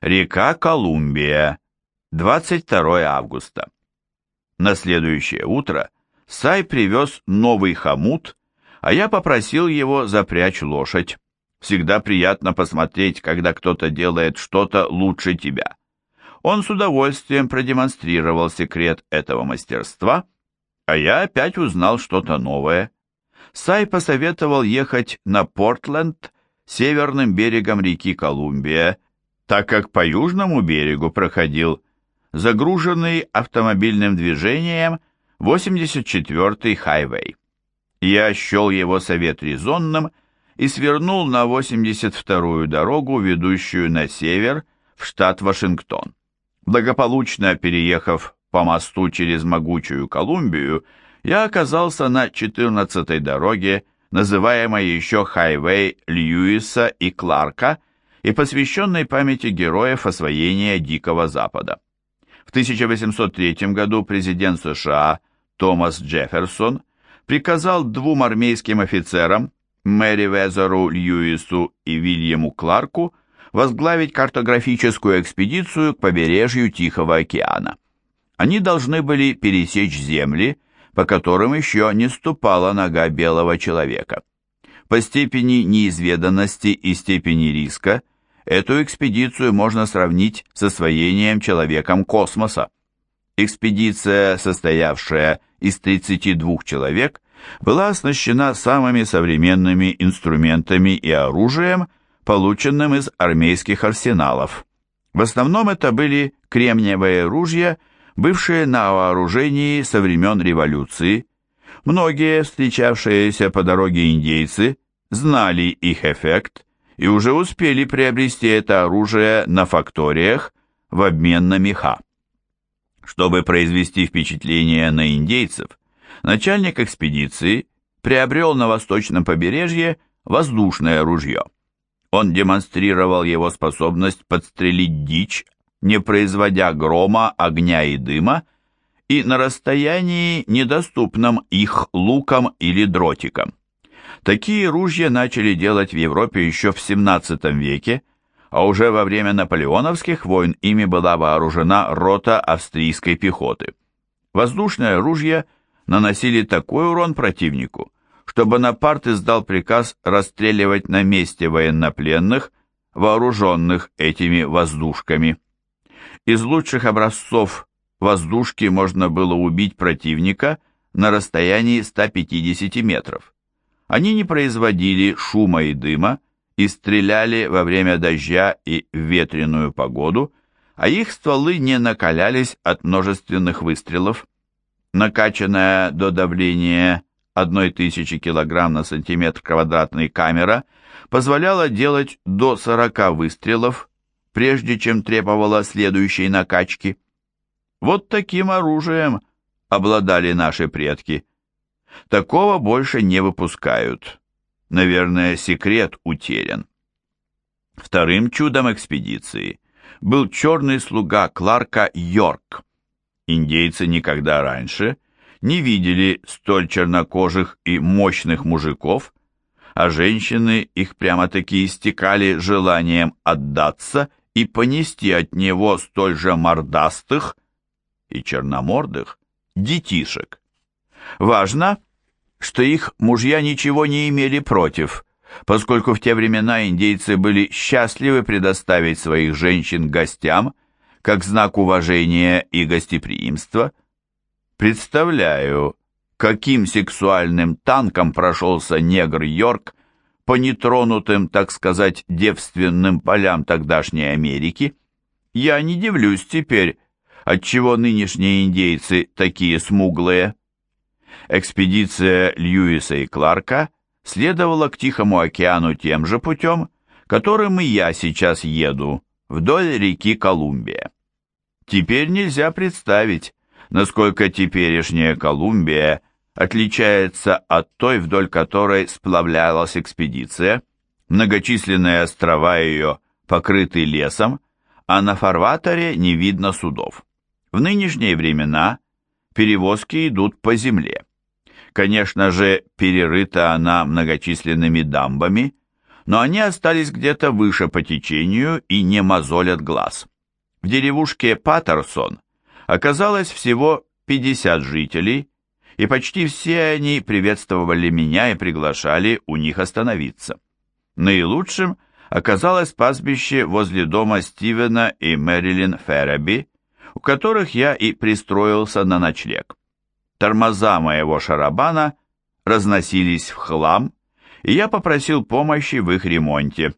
Река Колумбия. 22 августа. На следующее утро Сай привез новый хомут, а я попросил его запрячь лошадь. Всегда приятно посмотреть, когда кто-то делает что-то лучше тебя. Он с удовольствием продемонстрировал секрет этого мастерства, а я опять узнал что-то новое. Сай посоветовал ехать на Портленд северным берегом реки Колумбия, так как по южному берегу проходил загруженный автомобильным движением 84-й хайвей. Я счел его совет резонным и свернул на 82-ю дорогу, ведущую на север, в штат Вашингтон. Благополучно переехав по мосту через могучую Колумбию, я оказался на 14-й дороге, называемой еще хайвей Льюиса и Кларка, и посвященной памяти героев освоения Дикого Запада. В 1803 году президент США Томас Джефферсон приказал двум армейским офицерам, Мэри Везеру Льюису и Вильяму Кларку, возглавить картографическую экспедицию к побережью Тихого океана. Они должны были пересечь земли, по которым еще не ступала нога белого человека. По степени неизведанности и степени риска эту экспедицию можно сравнить с освоением человеком космоса. Экспедиция, состоявшая из 32 человек, была оснащена самыми современными инструментами и оружием, полученным из армейских арсеналов. В основном это были кремниевые ружья, бывшие на вооружении со времен революции. Многие встречавшиеся по дороге индейцы знали их эффект и уже успели приобрести это оружие на факториях в обмен на меха. Чтобы произвести впечатление на индейцев, начальник экспедиции приобрел на восточном побережье воздушное ружье. Он демонстрировал его способность подстрелить дичь, не производя грома, огня и дыма, и на расстоянии, недоступном их лукам или дротикам. Такие ружья начали делать в Европе еще в XVII веке, а уже во время наполеоновских войн ими была вооружена рота австрийской пехоты. Воздушное ружье наносили такой урон противнику, что Бонапарт издал приказ расстреливать на месте военнопленных, вооруженных этими воздушками. Из лучших образцов воздушки можно было убить противника на расстоянии 150 метров. Они не производили шума и дыма, и стреляли во время дождя и в ветреную погоду, а их стволы не накалялись от множественных выстрелов. Накачанная до давления 1000 кг на сантиметр квадратный камера позволяла делать до 40 выстрелов, прежде чем требовала следующей накачки. Вот таким оружием обладали наши предки. Такого больше не выпускают. Наверное, секрет утерян. Вторым чудом экспедиции был черный слуга Кларка Йорк. Индейцы никогда раньше не видели столь чернокожих и мощных мужиков, а женщины их прямо-таки истекали желанием отдаться и понести от него столь же мордастых и черномордых детишек. Важно, что их мужья ничего не имели против, поскольку в те времена индейцы были счастливы предоставить своих женщин гостям, как знак уважения и гостеприимства. Представляю, каким сексуальным танком прошелся негр Йорк по нетронутым, так сказать, девственным полям тогдашней Америки. Я не дивлюсь теперь, отчего нынешние индейцы такие смуглые. Экспедиция Льюиса и Кларка следовала к Тихому океану тем же путем, которым и я сейчас еду, вдоль реки Колумбия. Теперь нельзя представить, насколько теперешняя Колумбия отличается от той, вдоль которой сплавлялась экспедиция. Многочисленные острова ее покрыты лесом, а на фарватере не видно судов. В нынешние времена перевозки идут по земле. Конечно же, перерыта она многочисленными дамбами, но они остались где-то выше по течению и не мозолят глаз. В деревушке Паттерсон оказалось всего 50 жителей, и почти все они приветствовали меня и приглашали у них остановиться. Наилучшим оказалось пастбище возле дома Стивена и Мэрилин Ферреби, у которых я и пристроился на ночлег. Тормоза моего шарабана разносились в хлам, и я попросил помощи в их ремонте.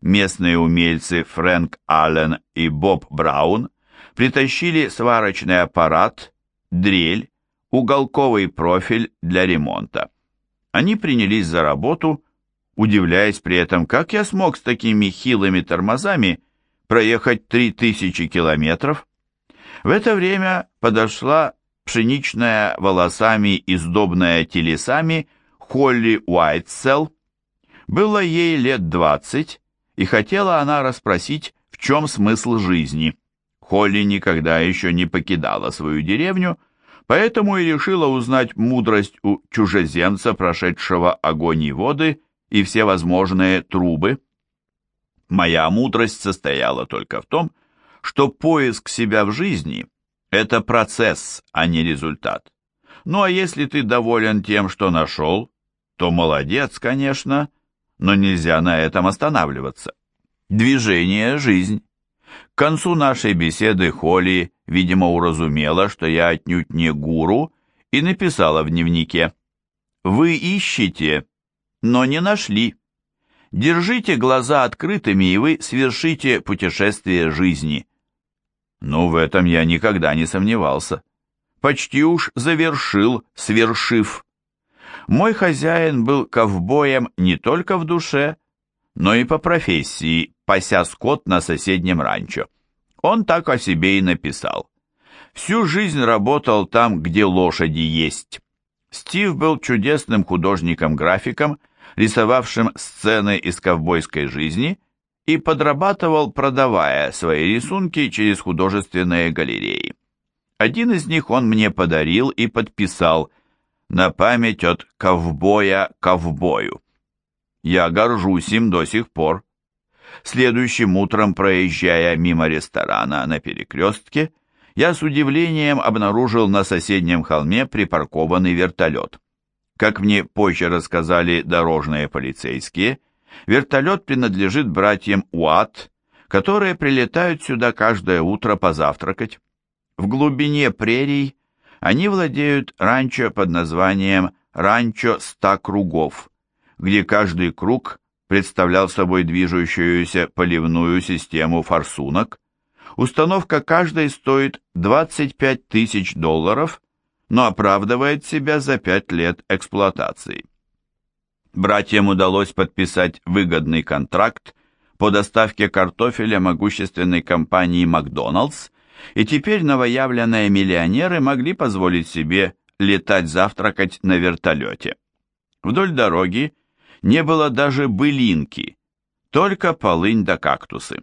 Местные умельцы Фрэнк Аллен и Боб Браун притащили сварочный аппарат, дрель, уголковый профиль для ремонта. Они принялись за работу, удивляясь при этом, как я смог с такими хилыми тормозами проехать 3000 километров. В это время подошла пшеничная волосами и сдобная телесами Холли Уайтсел. Было ей лет двадцать, и хотела она расспросить, в чем смысл жизни. Холли никогда еще не покидала свою деревню, поэтому и решила узнать мудрость у чужеземца, прошедшего огонь и воды, и все возможные трубы. Моя мудрость состояла только в том, что поиск себя в жизни – это процесс, а не результат. Ну а если ты доволен тем, что нашел, то молодец, конечно, но нельзя на этом останавливаться. Движение – жизнь. К концу нашей беседы Холли, видимо, уразумела, что я отнюдь не гуру, и написала в дневнике «Вы ищете, но не нашли. Держите глаза открытыми, и вы свершите путешествие жизни». Ну, в этом я никогда не сомневался. Почти уж завершил, свершив. Мой хозяин был ковбоем не только в душе, но и по профессии, пася скот на соседнем ранчо. Он так о себе и написал. Всю жизнь работал там, где лошади есть. Стив был чудесным художником-графиком, рисовавшим сцены из ковбойской жизни и подрабатывал, продавая свои рисунки через художественные галереи. Один из них он мне подарил и подписал на память от ковбоя ковбою. Я горжусь им до сих пор. Следующим утром, проезжая мимо ресторана на перекрестке, я с удивлением обнаружил на соседнем холме припаркованный вертолет. Как мне позже рассказали дорожные полицейские, вертолет принадлежит братьям Уат, которые прилетают сюда каждое утро позавтракать. В глубине прерий они владеют ранчо под названием «Ранчо ста кругов», где каждый круг представлял собой движущуюся поливную систему форсунок. Установка каждой стоит 25 тысяч долларов, но оправдывает себя за 5 лет эксплуатации. Братьям удалось подписать выгодный контракт по доставке картофеля могущественной компании «Макдоналдс», и теперь новоявленные миллионеры могли позволить себе летать завтракать на вертолете. Вдоль дороги не было даже былинки, только полынь да кактусы.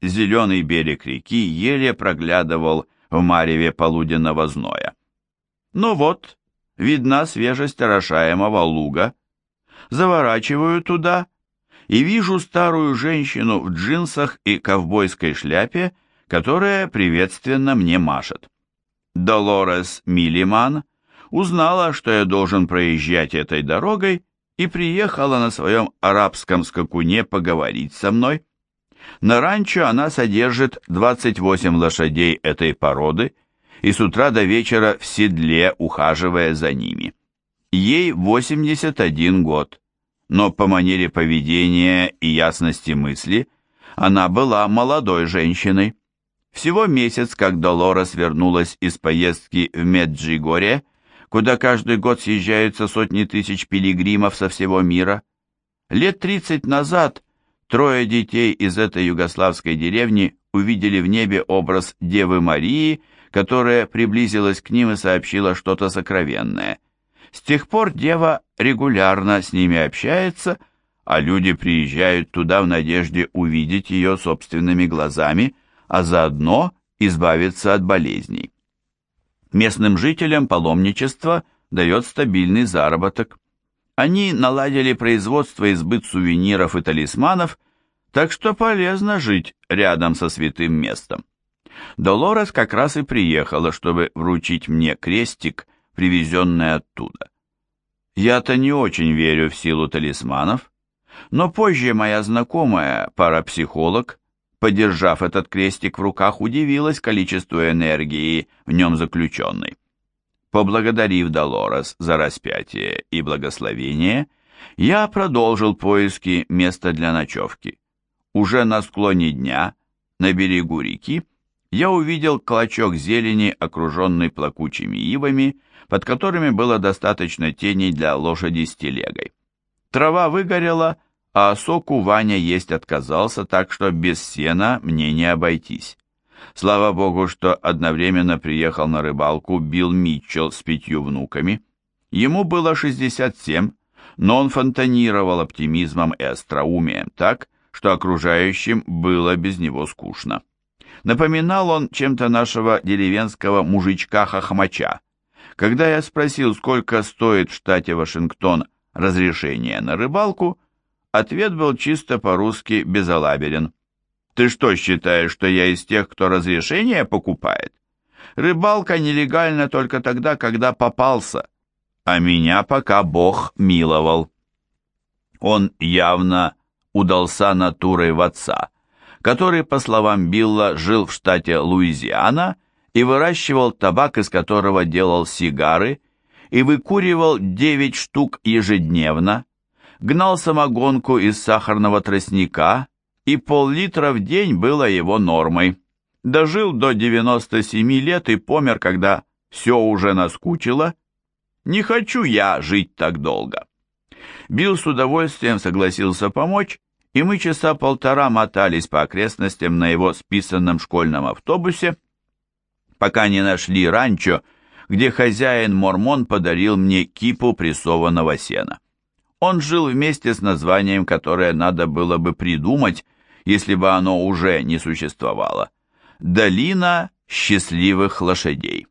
Зеленый берег реки еле проглядывал в мареве полуденного зноя. Ну вот, видна свежесть орошаемого луга. Заворачиваю туда и вижу старую женщину в джинсах и ковбойской шляпе, которая приветственно мне машет. Долорес Миллиман узнала, что я должен проезжать этой дорогой, и приехала на своем арабском скакуне поговорить со мной. На ранчо она содержит 28 лошадей этой породы и с утра до вечера в седле ухаживая за ними. Ей 81 год, но по манере поведения и ясности мысли она была молодой женщиной. Всего месяц, как Долорес вернулась из поездки в Меджигоре, куда каждый год съезжаются сотни тысяч пилигримов со всего мира. Лет тридцать назад трое детей из этой югославской деревни увидели в небе образ Девы Марии, которая приблизилась к ним и сообщила что-то сокровенное. С тех пор Дева регулярно с ними общается, а люди приезжают туда в надежде увидеть ее собственными глазами – а заодно избавиться от болезней. Местным жителям паломничество дает стабильный заработок. Они наладили производство и сбыт сувениров и талисманов, так что полезно жить рядом со святым местом. Долорес как раз и приехала, чтобы вручить мне крестик, привезенный оттуда. Я-то не очень верю в силу талисманов, но позже моя знакомая, парапсихолог, подержав этот крестик в руках, удивилась количеству энергии в нем заключенной. Поблагодарив Долорес за распятие и благословение, я продолжил поиски места для ночевки. Уже на склоне дня, на берегу реки, я увидел клочок зелени, окруженный плакучими ивами, под которыми было достаточно теней для лошади с телегой. Трава выгорела, а соку Ваня есть отказался, так что без сена мне не обойтись. Слава богу, что одновременно приехал на рыбалку Билл Митчелл с пятью внуками. Ему было 67, но он фонтанировал оптимизмом и остроумием так, что окружающим было без него скучно. Напоминал он чем-то нашего деревенского мужичка-хохмача. Когда я спросил, сколько стоит в штате Вашингтон разрешение на рыбалку, ответ был чисто по-русски безалаберен. «Ты что считаешь, что я из тех, кто разрешение покупает? Рыбалка нелегальна только тогда, когда попался, а меня пока Бог миловал». Он явно удался натурой в отца, который, по словам Билла, жил в штате Луизиана и выращивал табак, из которого делал сигары, и выкуривал 9 штук ежедневно, гнал самогонку из сахарного тростника, и пол-литра в день было его нормой. Дожил до 97 лет и помер, когда все уже наскучило. Не хочу я жить так долго. Билл с удовольствием согласился помочь, и мы часа полтора мотались по окрестностям на его списанном школьном автобусе, пока не нашли ранчо, где хозяин-мормон подарил мне кипу прессованного сена. Он жил вместе с названием, которое надо было бы придумать, если бы оно уже не существовало. «Долина счастливых лошадей».